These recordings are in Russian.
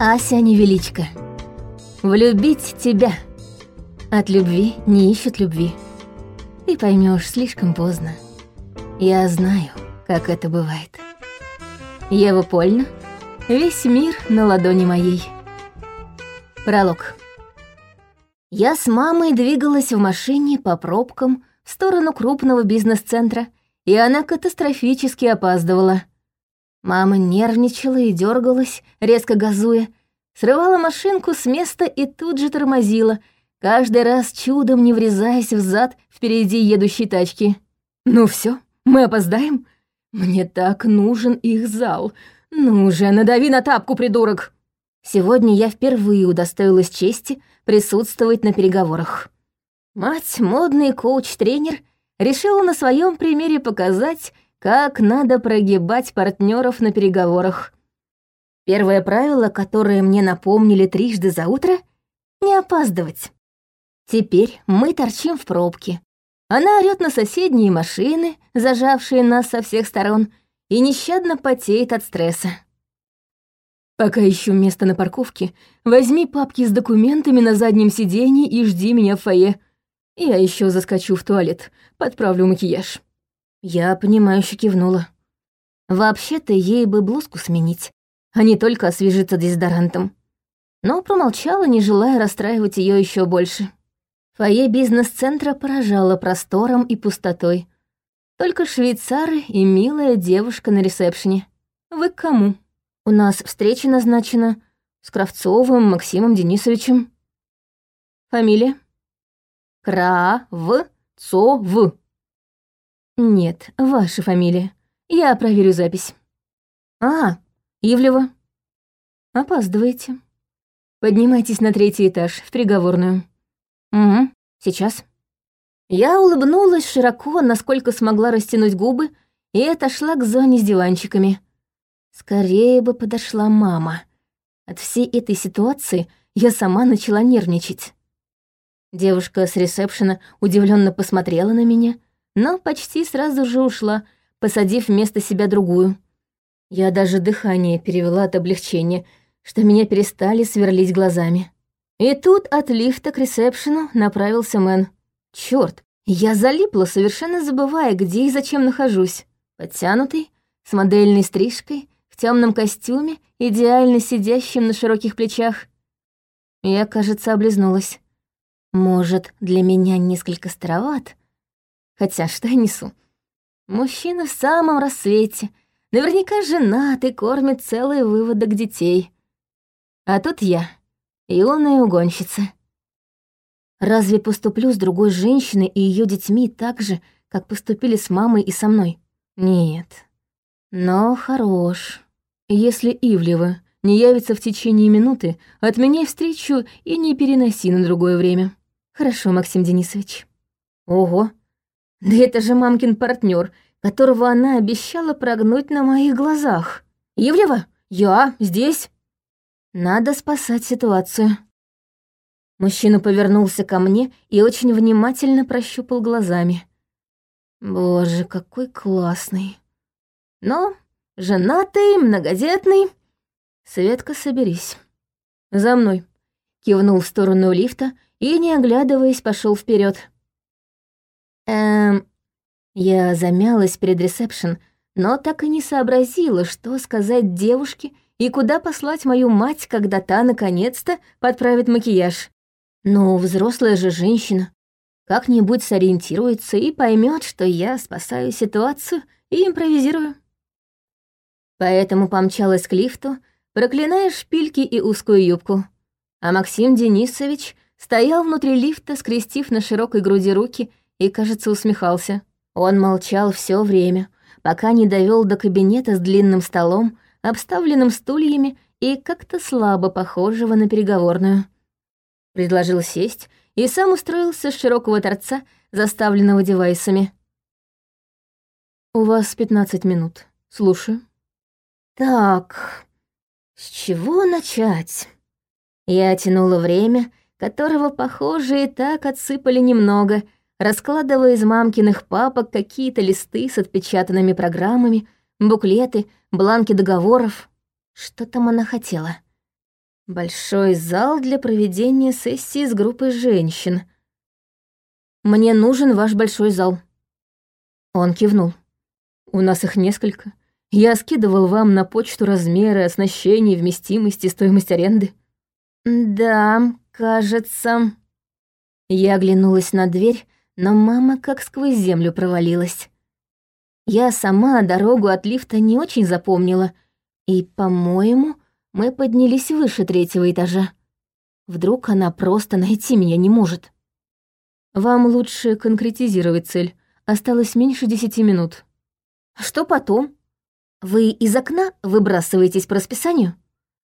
Ася невеличко. Влюбить тебя. От любви не ищут любви. Ты поймешь слишком поздно. Я знаю, как это бывает. Ева Польна. Весь мир на ладони моей. Пролог. Я с мамой двигалась в машине по пробкам в сторону крупного бизнес-центра, и она катастрофически опаздывала. Мама нервничала и дергалась, резко газуя, срывала машинку с места и тут же тормозила, каждый раз чудом не врезаясь в зад впереди едущей тачки. «Ну все, мы опоздаем? Мне так нужен их зал. Ну же, надави на тапку, придурок!» Сегодня я впервые удостоилась чести присутствовать на переговорах. Мать, модный коуч-тренер, решила на своем примере показать, как надо прогибать партнеров на переговорах. Первое правило, которое мне напомнили трижды за утро — не опаздывать. Теперь мы торчим в пробке. Она орёт на соседние машины, зажавшие нас со всех сторон, и нещадно потеет от стресса. Пока ищу место на парковке, возьми папки с документами на заднем сиденье и жди меня в фойе. Я еще заскочу в туалет, подправлю макияж. Я понимающе кивнула. Вообще-то ей бы блузку сменить, а не только освежиться дезодорантом. Но промолчала, не желая расстраивать ее еще больше. Фойе бизнес-центра поражало простором и пустотой. Только швейцары и милая девушка на ресепшене. Вы к кому? У нас встреча назначена с Кравцовым Максимом Денисовичем. Фамилия? Кра-в-цо-в. Нет, ваша фамилия. Я проверю запись. А, Ивлева. Опаздываете. Поднимайтесь на третий этаж, в переговорную. Угу, сейчас. Я улыбнулась широко, насколько смогла растянуть губы, и отошла к зоне с диванчиками. Скорее бы подошла мама. От всей этой ситуации я сама начала нервничать. Девушка с ресепшена удивленно посмотрела на меня, но почти сразу же ушла, посадив вместо себя другую. Я даже дыхание перевела от облегчения, что меня перестали сверлить глазами. И тут от лифта к ресепшену направился Мэн. Чёрт, я залипла, совершенно забывая, где и зачем нахожусь. Подтянутый, с модельной стрижкой, в темном костюме, идеально сидящим на широких плечах. Я, кажется, облизнулась. Может, для меня несколько староват, Хотя что я несу? Мужчина в самом рассвете, наверняка женат и кормит целый выводок детей. А тут я, юная угонщица. Разве поступлю с другой женщиной и ее детьми так же, как поступили с мамой и со мной? Нет. Но хорош. Если Ивлева не явится в течение минуты, отменяй встречу и не переноси на другое время. Хорошо, Максим Денисович. Ого, да это же мамкин партнер, которого она обещала прогнуть на моих глазах. Ивлева, я здесь. Надо спасать ситуацию. Мужчина повернулся ко мне и очень внимательно прощупал глазами. Боже, какой классный. Но женатый, многодетный. Светка, соберись. За мной. Кивнул в сторону лифта и, не оглядываясь, пошел вперед. Эм... Я замялась перед ресепшн, но так и не сообразила, что сказать девушке и куда послать мою мать, когда та наконец-то подправит макияж. Но взрослая же женщина как-нибудь сориентируется и поймет, что я спасаю ситуацию и импровизирую. Поэтому помчалась к лифту, проклиная шпильки и узкую юбку. А Максим Денисович стоял внутри лифта, скрестив на широкой груди руки и, кажется, усмехался. Он молчал все время, пока не довел до кабинета с длинным столом, обставленным стульями и как-то слабо похожего на переговорную. Предложил сесть и сам устроился с широкого торца, заставленного девайсами. «У вас пятнадцать минут. Слушаю». «Так, с чего начать?» Я тянула время, которого, похоже, и так отсыпали немного — раскладывая из мамкиных папок какие-то листы с отпечатанными программами, буклеты, бланки договоров. Что там она хотела? Большой зал для проведения сессии с группой женщин. Мне нужен ваш большой зал. Он кивнул. У нас их несколько. Я скидывал вам на почту размеры, оснащение, вместимость и стоимость аренды. Да, кажется. Я оглянулась на дверь, но мама как сквозь землю провалилась. Я сама дорогу от лифта не очень запомнила, и, по-моему, мы поднялись выше третьего этажа. Вдруг она просто найти меня не может. Вам лучше конкретизировать цель. Осталось меньше десяти минут. Что потом? Вы из окна выбрасываетесь по расписанию?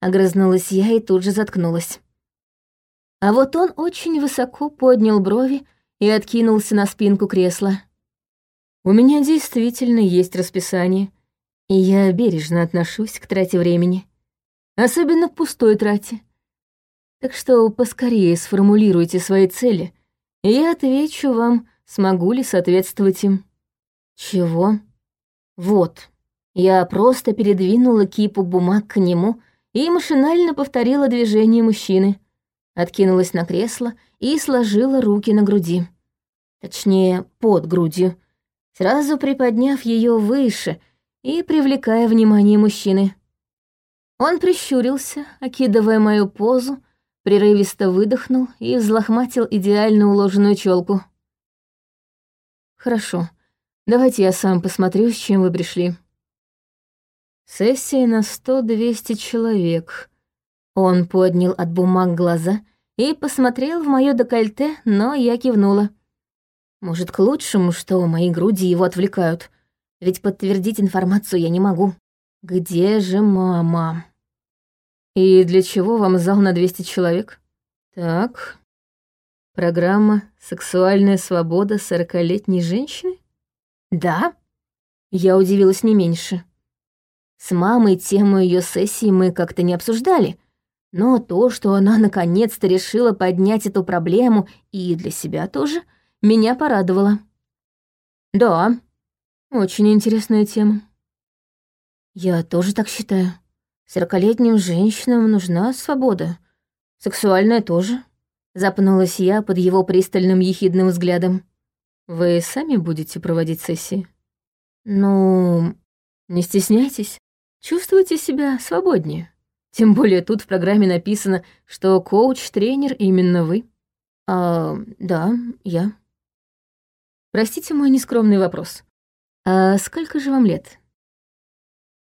Огрызнулась я и тут же заткнулась. А вот он очень высоко поднял брови и откинулся на спинку кресла. У меня действительно есть расписание, и я бережно отношусь к трате времени. Особенно к пустой трате. Так что поскорее сформулируйте свои цели, и я отвечу вам, смогу ли соответствовать им. Чего? Вот. Я просто передвинула кипу бумаг к нему и машинально повторила движение мужчины. Откинулась на кресло и сложила руки на груди. Точнее, под грудью, сразу приподняв ее выше и привлекая внимание мужчины. Он прищурился, окидывая мою позу, прерывисто выдохнул и взлохматил идеально уложенную челку. «Хорошо, давайте я сам посмотрю, с чем вы пришли». «Сессия на сто-двести человек». Он поднял от бумаг глаза и посмотрел в моё декольте, но я кивнула. Может, к лучшему, что мои груди его отвлекают, ведь подтвердить информацию я не могу. Где же мама? И для чего вам зал на 200 человек? Так. Программа «Сексуальная свобода сорокалетней женщины»? Да? Я удивилась не меньше. С мамой тему ее сессии мы как-то не обсуждали, но то, что она наконец-то решила поднять эту проблему и для себя тоже — меня порадовало. Да, очень интересная тема. Я тоже так считаю. Сорокалетним женщинам нужна свобода. Сексуальная тоже. Запнулась я под его пристальным ехидным взглядом. Вы сами будете проводить сессии? Ну, не стесняйтесь. Чувствуйте себя свободнее. Тем более тут в программе написано, что коуч-тренер именно вы. А, да, я. Простите мой нескромный вопрос. А сколько же вам лет?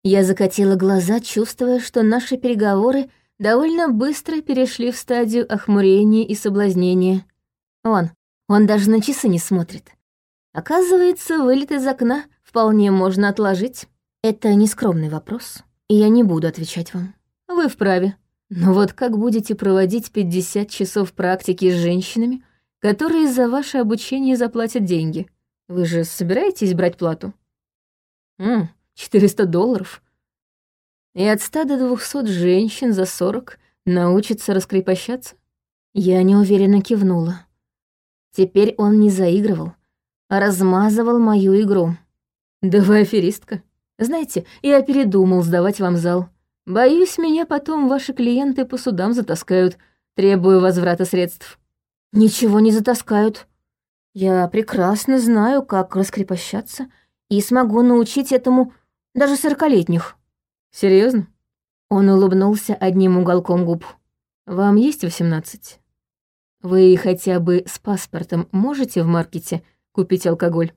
Я закатила глаза, чувствуя, что наши переговоры довольно быстро перешли в стадию охмурения и соблазнения. Он, он даже на часы не смотрит. Оказывается, вылет из окна вполне можно отложить. Это нескромный вопрос, и я не буду отвечать вам. Вы вправе. Но вот как будете проводить 50 часов практики с женщинами, которые за ваше обучение заплатят деньги. Вы же собираетесь брать плату? Ммм, 400 долларов. И от 100 до 200 женщин за 40 научатся раскрепощаться? Я неуверенно кивнула. Теперь он не заигрывал, а размазывал мою игру. Да вы аферистка. Знаете, я передумал сдавать вам зал. Боюсь, меня потом ваши клиенты по судам затаскают, требуя возврата средств. «Ничего не затаскают. Я прекрасно знаю, как раскрепощаться, и смогу научить этому даже сорокалетних». Серьезно? Он улыбнулся одним уголком губ. «Вам есть восемнадцать? Вы хотя бы с паспортом можете в маркете купить алкоголь?»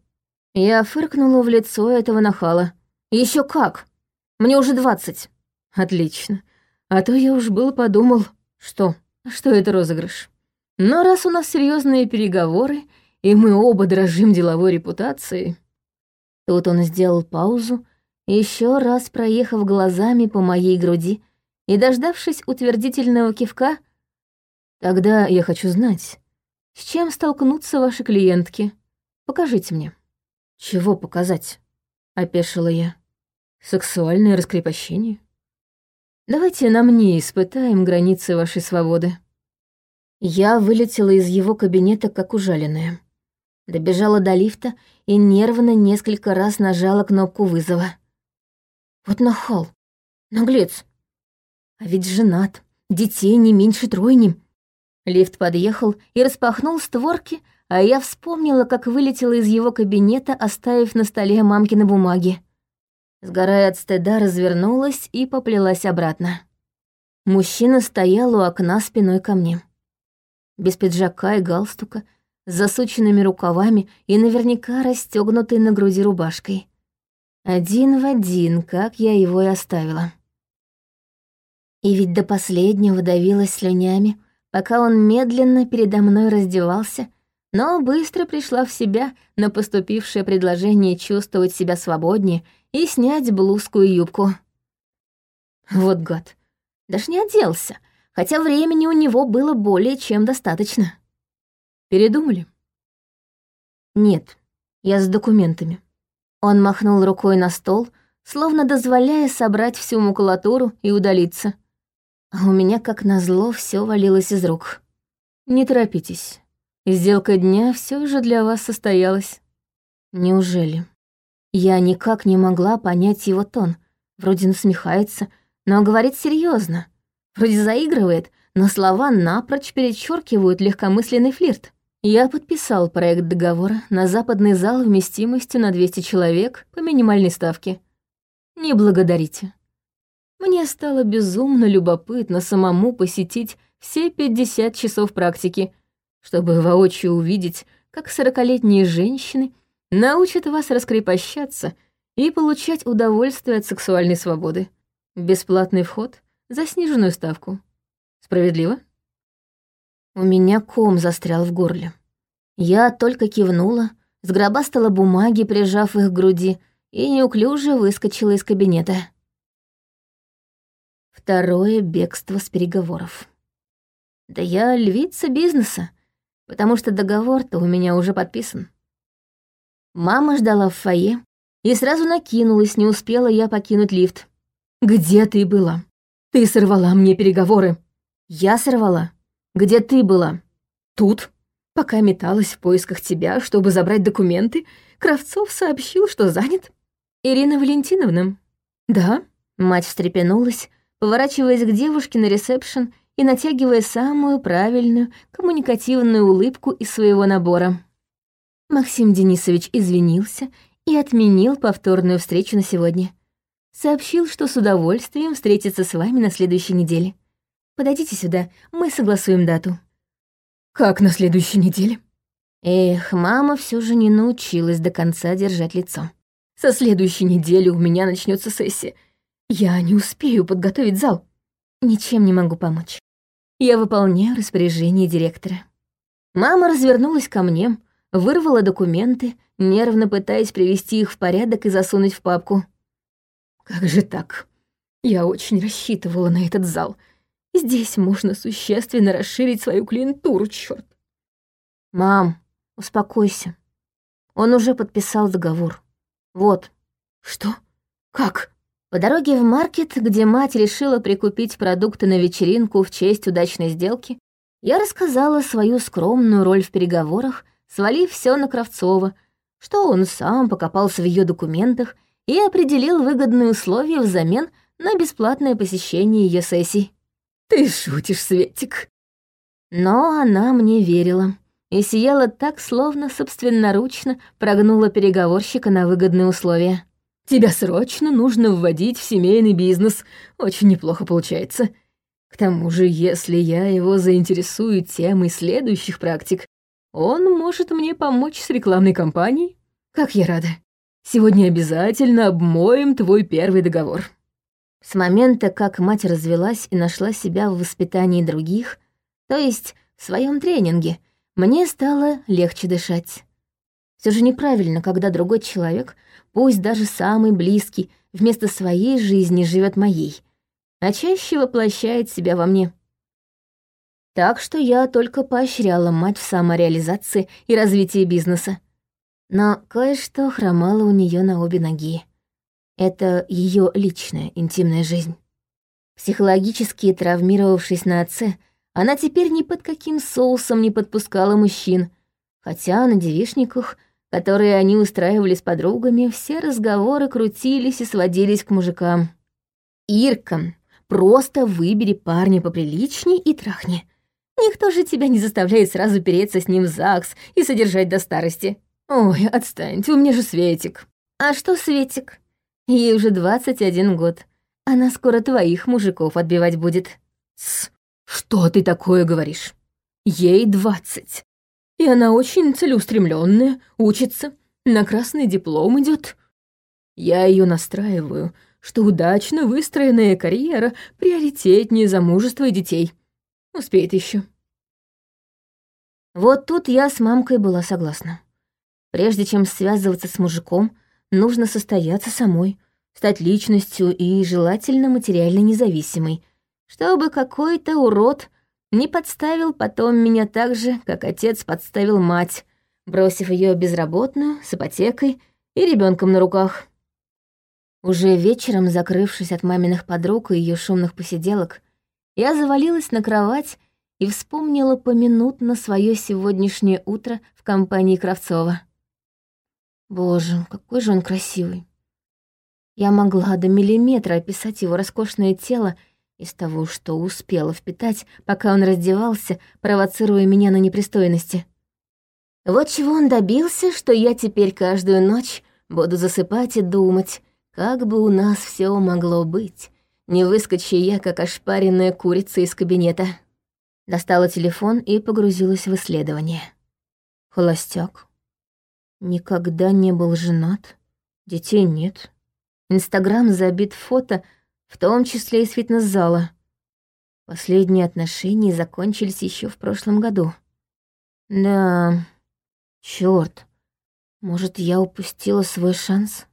Я фыркнула в лицо этого нахала. Еще как! Мне уже двадцать». «Отлично. А то я уж был подумал, что, что это розыгрыш». Но раз у нас серьезные переговоры, и мы оба дрожим деловой репутацией... Тут он сделал паузу, еще раз проехав глазами по моей груди и, дождавшись утвердительного кивка, «Тогда я хочу знать, с чем столкнутся ваши клиентки? Покажите мне». «Чего показать?» — опешила я. «Сексуальное раскрепощение?» «Давайте на мне испытаем границы вашей свободы». Я вылетела из его кабинета, как ужаленная. Добежала до лифта и нервно несколько раз нажала кнопку вызова. Вот нахал, наглец. А ведь женат, детей не меньше тройни». Лифт подъехал и распахнул створки, а я вспомнила, как вылетела из его кабинета, оставив на столе мамкины бумаги. Сгорая от стыда, развернулась и поплелась обратно. Мужчина стоял у окна спиной ко мне. Без пиджака и галстука, с засученными рукавами и наверняка расстегнутой на груди рубашкой. Один в один, как я его и оставила. И ведь до последнего давилась слюнями, пока он медленно передо мной раздевался, но быстро пришла в себя на поступившее предложение чувствовать себя свободнее и снять блузку и юбку. Вот гад. Даже не оделся, хотя времени у него было более чем достаточно. Передумали? Нет, я с документами. Он махнул рукой на стол, словно дозволяя собрать всю макулатуру и удалиться. А у меня, как назло, все валилось из рук. Не торопитесь. Сделка дня все же для вас состоялась. Неужели? Я никак не могла понять его тон. Вроде насмехается, но говорит серьезно. Вроде заигрывает, но слова напрочь перечеркивают легкомысленный флирт. Я подписал проект договора на западный зал вместимостью на 200 человек по минимальной ставке. Не благодарите. Мне стало безумно любопытно самому посетить все 50 часов практики, чтобы воочию увидеть, как сорокалетние женщины научат вас раскрепощаться и получать удовольствие от сексуальной свободы. Бесплатный вход за сниженную ставку. Справедливо? У меня ком застрял в горле. Я только кивнула, сгробастала бумаги, прижав их к груди, и неуклюже выскочила из кабинета. Второе бегство с переговоров. Да я львица бизнеса, потому что договор-то у меня уже подписан. Мама ждала в фойе и сразу накинулась, не успела я покинуть лифт. «Где ты была? Ты сорвала мне переговоры». «Я сорвала? Где ты была?» «Тут. Пока металась в поисках тебя, чтобы забрать документы, Кравцов сообщил, что занят». «Ирина Валентиновна?» «Да?» Мать встрепенулась, поворачиваясь к девушке на ресепшн и натягивая самую правильную коммуникативную улыбку из своего набора. Максим Денисович извинился и отменил повторную встречу на сегодня. Сообщил, что с удовольствием встретится с вами на следующей неделе. Подойдите сюда, мы согласуем дату. Как на следующей неделе? Эх, мама все же не научилась до конца держать лицо. Со следующей недели у меня начнется сессия. Я не успею подготовить зал. Ничем не могу помочь. Я выполняю распоряжение директора. Мама развернулась ко мне, вырвала документы, нервно пытаясь привести их в порядок и засунуть в папку. Как же так? Я очень рассчитывала на этот зал. Здесь можно существенно расширить свою клиентуру, черт. Мам, успокойся. Он уже подписал договор. Вот. Что? Как? По дороге в маркет, где мать решила прикупить продукты на вечеринку в честь удачной сделки, я рассказала свою скромную роль в переговорах, свалив все на Кравцова, что он сам покопался в ее документах и определил выгодные условия взамен на бесплатное посещение ее сессий. «Ты шутишь, Светик!» Но она мне верила и сияла так, словно собственноручно прогнула переговорщика на выгодные условия. Тебя срочно нужно вводить в семейный бизнес. Очень неплохо получается. К тому же, если я его заинтересую темой следующих практик, он может мне помочь с рекламной кампанией. Как я рада. Сегодня обязательно обмоем твой первый договор. С момента, как мать развелась и нашла себя в воспитании других, то есть в своем тренинге, мне стало легче дышать. Все же неправильно, когда другой человек — пусть даже самый близкий, вместо своей жизни живет моей, а чаще воплощает себя во мне. Так что я только поощряла мать в самореализации и развитии бизнеса. Но кое-что хромало у нее на обе ноги. Это ее личная интимная жизнь. Психологически травмировавшись на отце, она теперь ни под каким соусом не подпускала мужчин, хотя на девишниках которые они устраивали с подругами, все разговоры крутились и сводились к мужикам. Ирка, Просто выбери парня поприличней и трахни. Никто же тебя не заставляет сразу переться с ним в ЗАГС и содержать до старости. Ой, отстаньте, у меня же Светик. А что Светик? Ей уже 21 год. Она скоро твоих мужиков отбивать будет. Тс, что ты такое говоришь? Ей 20. И она очень целеустремленная, учится, на красный диплом идет. Я ее настраиваю, что удачно выстроенная карьера приоритетнее замужества и детей. Успеет еще. Вот тут я с мамкой была согласна. Прежде чем связываться с мужиком, нужно состояться самой, стать личностью и желательно материально независимой, чтобы какой-то урод не подставил потом меня так же, как отец подставил мать, бросив ее безработную, с ипотекой и ребенком на руках. Уже вечером, закрывшись от маминых подруг и ее шумных посиделок, я завалилась на кровать и вспомнила поминутно свое сегодняшнее утро в компании Кравцова. Боже, какой же он красивый. Я могла до миллиметра описать его роскошное тело из того, что успела впитать, пока он раздевался, провоцируя меня на непристойности. Вот чего он добился, что я теперь каждую ночь буду засыпать и думать, как бы у нас все могло быть, не выскочи я, как ошпаренная курица из кабинета. Достала телефон и погрузилась в исследование. Холостяк. Никогда не был женат. Детей нет. Инстаграм забит фото, в том числе из фитнес-зала. Последние отношения закончились еще в прошлом году. Да, черт, может, я упустила свой шанс?